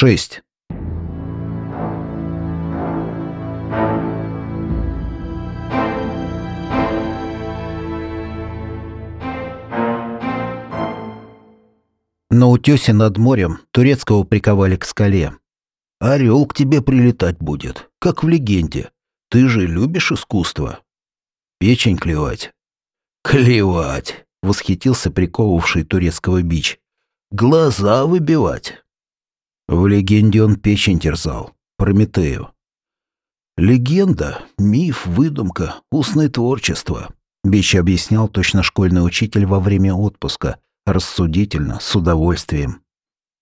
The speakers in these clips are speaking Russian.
Шесть. На утесе над морем турецкого приковали к скале. «Орел к тебе прилетать будет, как в легенде. Ты же любишь искусство?» «Печень клевать». «Клевать!» — восхитился приковывавший турецкого бич. «Глаза выбивать!» В легенде он печень терзал. Прометею. Легенда, миф, выдумка, устное творчество. Бич объяснял точно школьный учитель во время отпуска, рассудительно, с удовольствием.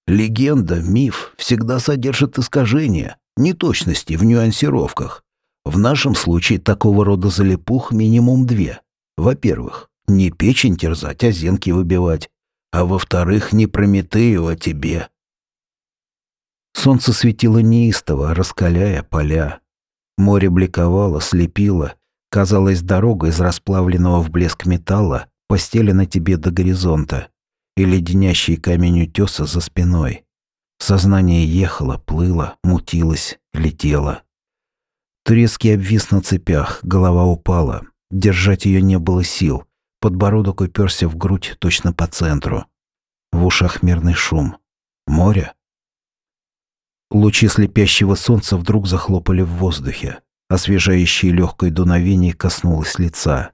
Легенда, миф всегда содержит искажения, неточности в нюансировках. В нашем случае такого рода залипух минимум две. Во-первых, не печень терзать, а зенки выбивать. А во-вторых, не Прометею, а тебе. Солнце светило неистово, раскаляя поля. Море бликовало, слепило. Казалось, дорога из расплавленного в блеск металла постелена тебе до горизонта и леденящий камень утеса за спиной. Сознание ехало, плыло, мутилось, летело. Турецкий обвис на цепях, голова упала. Держать ее не было сил. Подбородок уперся в грудь точно по центру. В ушах мирный шум. Море? Лучи слепящего солнца вдруг захлопали в воздухе. Освежающее легкое дуновение коснулось лица.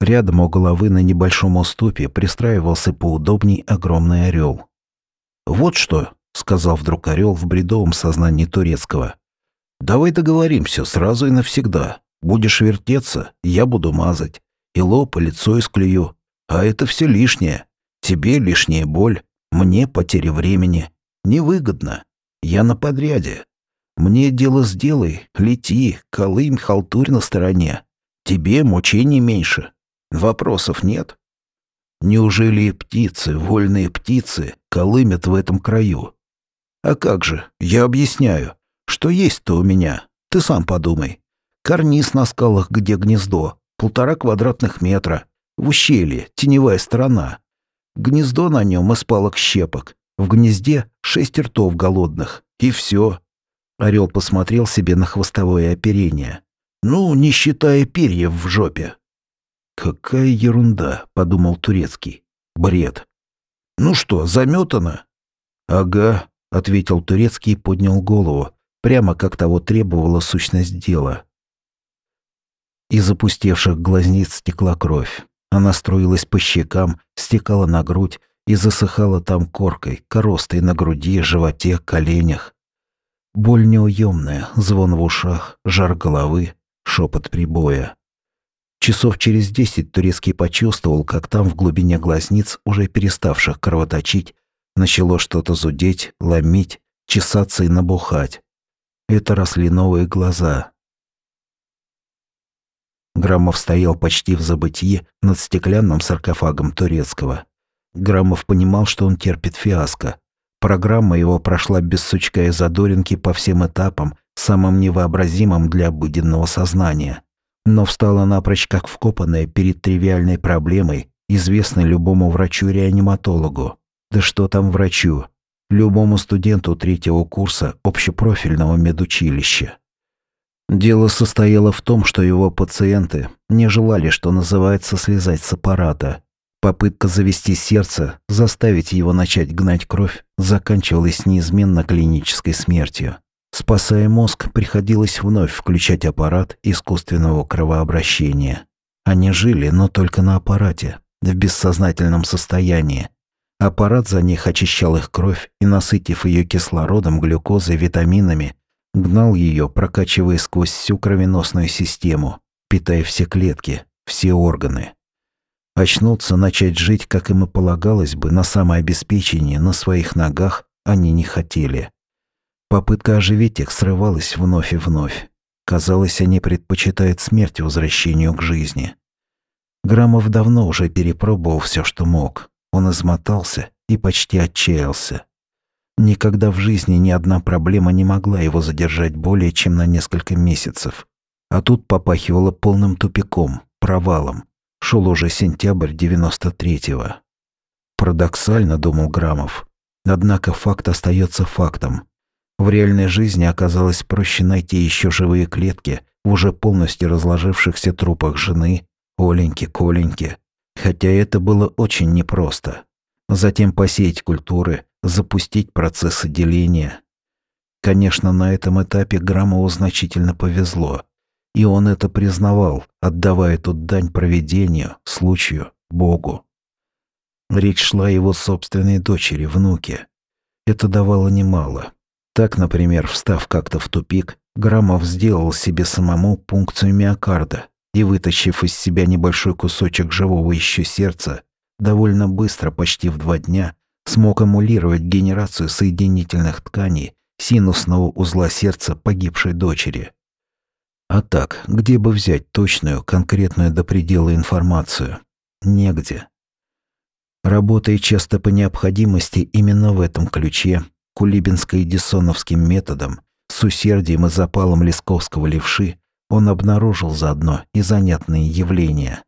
Рядом у головы на небольшом уступе пристраивался поудобней огромный орел. «Вот что», — сказал вдруг орел в бредовом сознании турецкого. «Давай договоримся сразу и навсегда. Будешь вертеться, я буду мазать. И лоб, и лицо исклюю. А это все лишнее. Тебе лишняя боль, мне потеря времени. Невыгодно. Я на подряде. Мне дело сделай, лети, колымь, халтурь на стороне. Тебе мучений меньше, Вопросов нет? Неужели птицы, вольные птицы, колымят в этом краю? А как же, я объясняю. Что есть-то у меня? Ты сам подумай. Карниз на скалах, где гнездо, полтора квадратных метра, в ущелье, теневая сторона. Гнездо на нем из палок щепок. В гнезде шесть ртов голодных. И все. Орел посмотрел себе на хвостовое оперение. Ну, не считая перьев в жопе. «Какая ерунда», — подумал Турецкий. «Бред». «Ну что, заметано?» «Ага», — ответил Турецкий и поднял голову, прямо как того требовала сущность дела. Из опустевших глазниц стекла кровь. Она струилась по щекам, стекала на грудь и засыхала там коркой, коростой на груди, животе, коленях. Боль неуемная, звон в ушах, жар головы, шепот прибоя. Часов через десять Турецкий почувствовал, как там в глубине глазниц, уже переставших кровоточить, начало что-то зудеть, ломить, чесаться и набухать. Это росли новые глаза. Граммов стоял почти в забытии над стеклянным саркофагом Турецкого. Граммов понимал, что он терпит фиаско. Программа его прошла без сучка и задоринки по всем этапам, самым невообразимым для обыденного сознания но встала напрочь как вкопанная перед тривиальной проблемой, известной любому врачу-реаниматологу. Да что там врачу? Любому студенту третьего курса общепрофильного медучилища. Дело состояло в том, что его пациенты не желали, что называется, слезать с аппарата. Попытка завести сердце, заставить его начать гнать кровь, заканчивалась неизменно клинической смертью. Спасая мозг, приходилось вновь включать аппарат искусственного кровообращения. Они жили, но только на аппарате, в бессознательном состоянии. Аппарат за них очищал их кровь и, насытив ее кислородом, глюкозой, витаминами, гнал ее, прокачивая сквозь всю кровеносную систему, питая все клетки, все органы. Очнуться, начать жить, как им и полагалось бы, на самообеспечении, на своих ногах, они не хотели. Попытка оживить их срывалась вновь и вновь. Казалось, они предпочитают смерть возвращению к жизни. Грамов давно уже перепробовал все, что мог. Он измотался и почти отчаялся. Никогда в жизни ни одна проблема не могла его задержать более чем на несколько месяцев. А тут попахивало полным тупиком, провалом. Шел уже сентябрь 93-го. Парадоксально, думал Грамов. Однако факт остается фактом. В реальной жизни оказалось проще найти еще живые клетки в уже полностью разложившихся трупах жены, Оленьки, Коленьки. Хотя это было очень непросто. Затем посеять культуры, запустить процессы деления. Конечно, на этом этапе Грамову значительно повезло. И он это признавал, отдавая тут дань проведению, случаю, Богу. Речь шла о его собственной дочери, внуке. Это давало немало. Так, например, встав как-то в тупик, Грамов сделал себе самому пункцию миокарда и, вытащив из себя небольшой кусочек живого еще сердца, довольно быстро, почти в два дня, смог эмулировать генерацию соединительных тканей синусного узла сердца погибшей дочери. А так, где бы взять точную, конкретную до предела информацию? Негде. Работая часто по необходимости именно в этом ключе, кулибинско-эдисоновским методом, с усердием и запалом лесковского левши, он обнаружил заодно и занятные явления.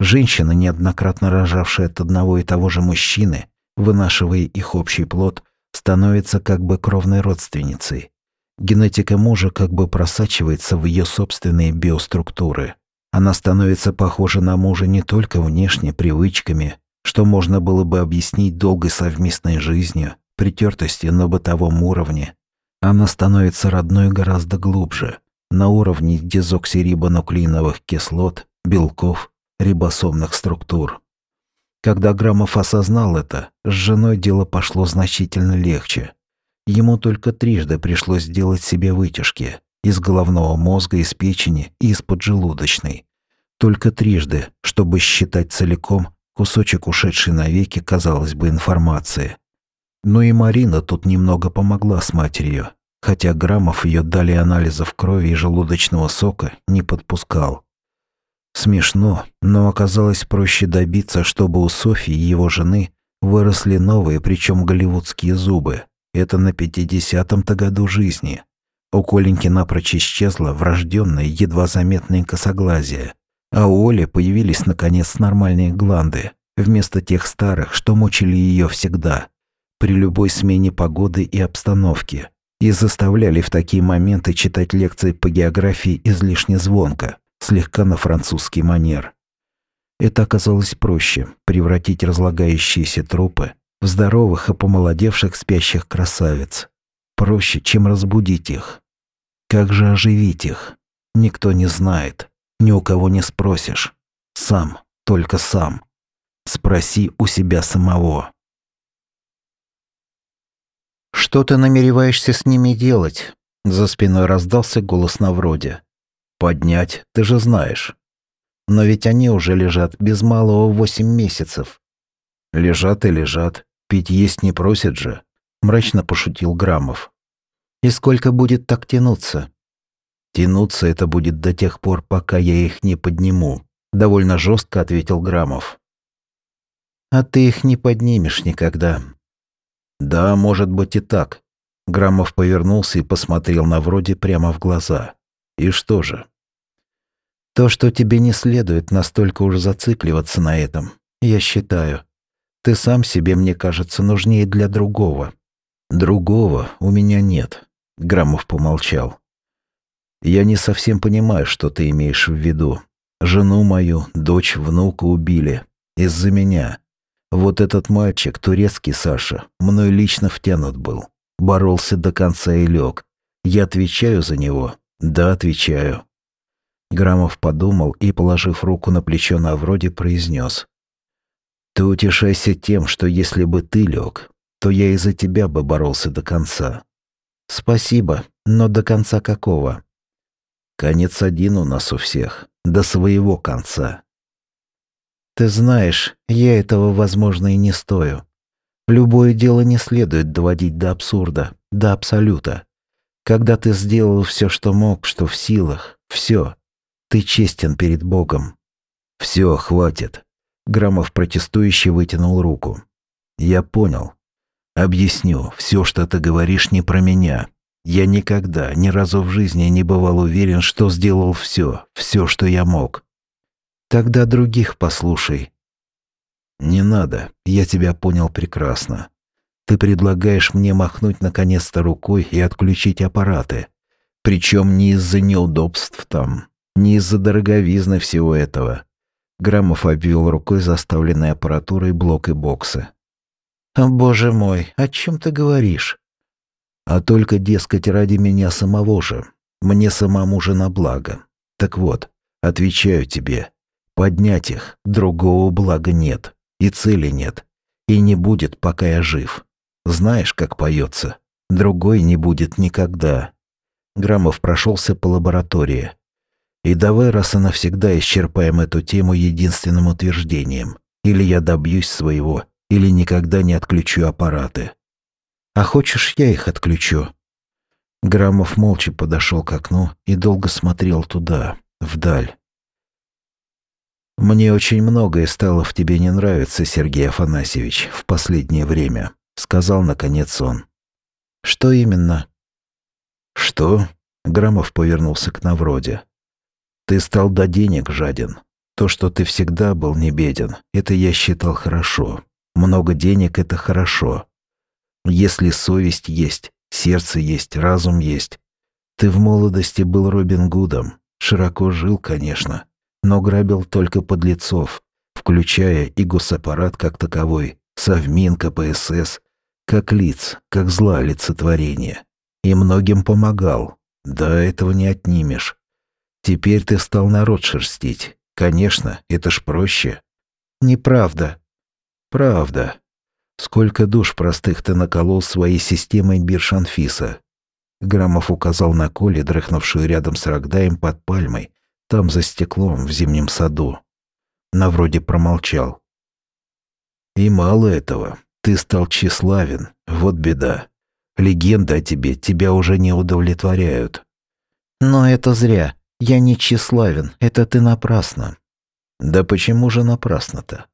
Женщина, неоднократно рожавшая от одного и того же мужчины, вынашивая их общий плод, становится как бы кровной родственницей. Генетика мужа как бы просачивается в ее собственные биоструктуры. Она становится похожа на мужа не только внешне, привычками, что можно было бы объяснить долгой совместной жизнью, притертостью на бытовом уровне. Она становится родной гораздо глубже, на уровне дезоксирибонуклеиновых кислот, белков, рибосомных структур. Когда Грамов осознал это, с женой дело пошло значительно легче. Ему только трижды пришлось сделать себе вытяжки из головного мозга, из печени и из поджелудочной. Только трижды, чтобы считать целиком кусочек ушедшей навеки, казалось бы, информации. Но и Марина тут немного помогла с матерью, хотя Грамов ее дали анализов крови и желудочного сока не подпускал. Смешно, но оказалось проще добиться, чтобы у Софии, его жены, выросли новые, причем голливудские зубы. Это на 50-м-то году жизни. У Коленьки напрочь исчезло врожденное, едва заметное косоглазие. А у Оли появились, наконец, нормальные гланды, вместо тех старых, что мучили ее всегда, при любой смене погоды и обстановки, и заставляли в такие моменты читать лекции по географии излишне звонко, слегка на французский манер. Это оказалось проще – превратить разлагающиеся трупы в здоровых и помолодевших спящих красавиц. Проще, чем разбудить их. Как же оживить их? Никто не знает, ни у кого не спросишь. Сам, только сам. Спроси у себя самого. «Что ты намереваешься с ними делать?» За спиной раздался голос на вроде. Поднять, ты же знаешь. Но ведь они уже лежат без малого восемь месяцев. Лежат и лежат. Пить есть не просят же. Мрачно пошутил Грамов. И сколько будет так тянуться? Тянуться это будет до тех пор, пока я их не подниму. Довольно жестко ответил Грамов. А ты их не поднимешь никогда. Да, может быть и так. Грамов повернулся и посмотрел на вроде прямо в глаза. И что же? То, что тебе не следует настолько уж зацикливаться на этом, я считаю. Ты сам себе, мне кажется, нужнее для другого. Другого у меня нет, Грамов помолчал. Я не совсем понимаю, что ты имеешь в виду. Жену мою, дочь, внука убили. Из-за меня. Вот этот мальчик, турецкий Саша, мной лично втянут был. Боролся до конца и лег. Я отвечаю за него, «Да, отвечаю». Грамов подумал и, положив руку на плечо на вроде, произнес. «Ты утешайся тем, что если бы ты лег, то я из-за тебя бы боролся до конца». «Спасибо, но до конца какого?» «Конец один у нас у всех, до своего конца». «Ты знаешь, я этого, возможно, и не стою. Любое дело не следует доводить до абсурда, до абсолюта. Когда ты сделал все, что мог, что в силах, все, ты честен перед Богом. Все, хватит. Грамов протестующий вытянул руку. Я понял. Объясню, все, что ты говоришь, не про меня. Я никогда, ни разу в жизни не бывал уверен, что сделал все, все, что я мог. Тогда других послушай. Не надо, я тебя понял прекрасно. Ты предлагаешь мне махнуть наконец-то рукой и отключить аппараты. Причем не из-за неудобств там, не из-за дороговизны всего этого. Граммов обвел рукой заставленной аппаратурой блок и боксы. «О, боже мой, о чем ты говоришь?» «А только, дескать, ради меня самого же. Мне самому же на благо. Так вот, отвечаю тебе, поднять их другого блага нет, и цели нет, и не будет, пока я жив. Знаешь, как поется? Другой не будет никогда». Граммов прошелся по лаборатории. И давай раз и навсегда исчерпаем эту тему единственным утверждением. Или я добьюсь своего, или никогда не отключу аппараты. А хочешь, я их отключу? Граммов молча подошел к окну и долго смотрел туда, вдаль. «Мне очень многое стало в тебе не нравиться, Сергей Афанасьевич, в последнее время», — сказал наконец он. «Что именно?» «Что?» — Граммов повернулся к Навроде. Ты стал до денег жаден. То, что ты всегда был не беден, это я считал хорошо. Много денег – это хорошо. Если совесть есть, сердце есть, разум есть. Ты в молодости был Робин Гудом. Широко жил, конечно, но грабил только подлецов, включая и госаппарат как таковой, Совмин, КПСС, как лиц, как зла олицетворение. И многим помогал. Да, этого не отнимешь. Теперь ты стал народ шерстить. Конечно, это ж проще. Неправда. Правда. Сколько душ простых ты наколол своей системой бирж Анфиса. Граммов указал на Коле, дрыхнувшую рядом с Рогдаем под пальмой, там за стеклом, в зимнем саду. На вроде промолчал. И мало этого. Ты стал тщеславен. Вот беда. Легенды о тебе тебя уже не удовлетворяют. Но это зря. Я не тщеславен, это ты напрасно. Да почему же напрасно-то?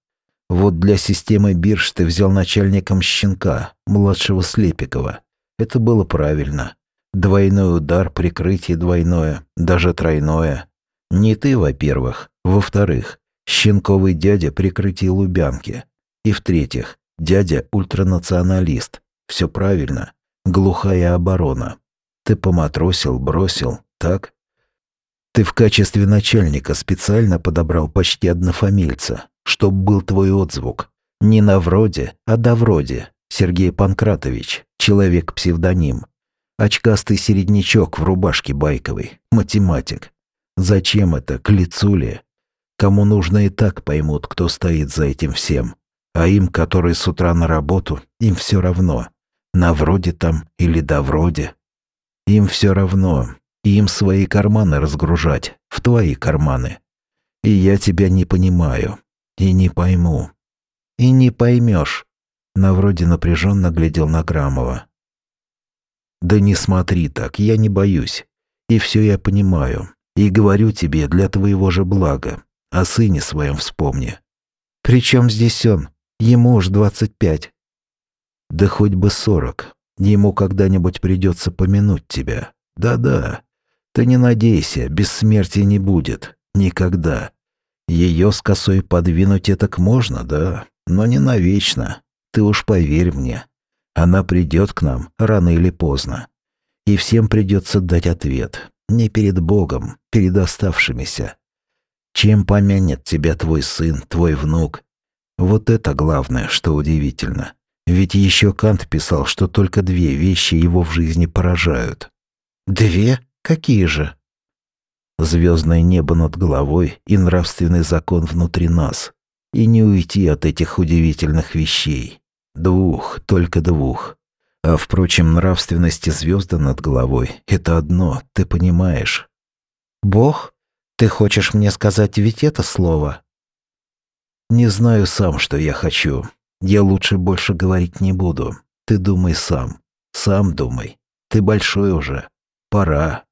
Вот для системы бирж ты взял начальником щенка, младшего Слепикова. Это было правильно. Двойной удар, прикрытие двойное, даже тройное. Не ты, во-первых. Во-вторых, щенковый дядя прикрытие Лубянки. И в-третьих, дядя ультранационалист. Все правильно. Глухая оборона. Ты поматросил, бросил, так? Ты в качестве начальника специально подобрал почти однофамильца, чтоб был твой отзвук. Не на вроде, а до вроде. Сергей Панкратович, человек-псевдоним. Очкастый середнячок в рубашке байковой, математик. Зачем это, к лицу ли? Кому нужно и так поймут, кто стоит за этим всем. А им, которые с утра на работу, им все равно. На вроде там или до вроде. Им все равно, им свои карманы разгружать, в твои карманы. И я тебя не понимаю. И не пойму. И не поймешь. На вроде напряженно глядел на Грамова. Да не смотри так, я не боюсь. И все я понимаю. И говорю тебе для твоего же блага. О сыне своем вспомни. Причем здесь он? Ему уж двадцать пять. Да хоть бы сорок. Ему когда-нибудь придется помянуть тебя. Да-да. Ты не надейся, бессмертия не будет. Никогда. Ее с косой подвинуть так можно, да, но не навечно. Ты уж поверь мне. Она придет к нам рано или поздно. И всем придется дать ответ. Не перед Богом, перед оставшимися. Чем помянет тебя твой сын, твой внук? Вот это главное, что удивительно. Ведь еще Кант писал, что только две вещи его в жизни поражают. «Две?» Какие же? Звездное небо над головой и нравственный закон внутри нас. И не уйти от этих удивительных вещей. Двух, только двух. А впрочем, нравственность и звезды над головой — это одно, ты понимаешь. Бог? Ты хочешь мне сказать ведь это слово? Не знаю сам, что я хочу. Я лучше больше говорить не буду. Ты думай сам. Сам думай. Ты большой уже. Пора.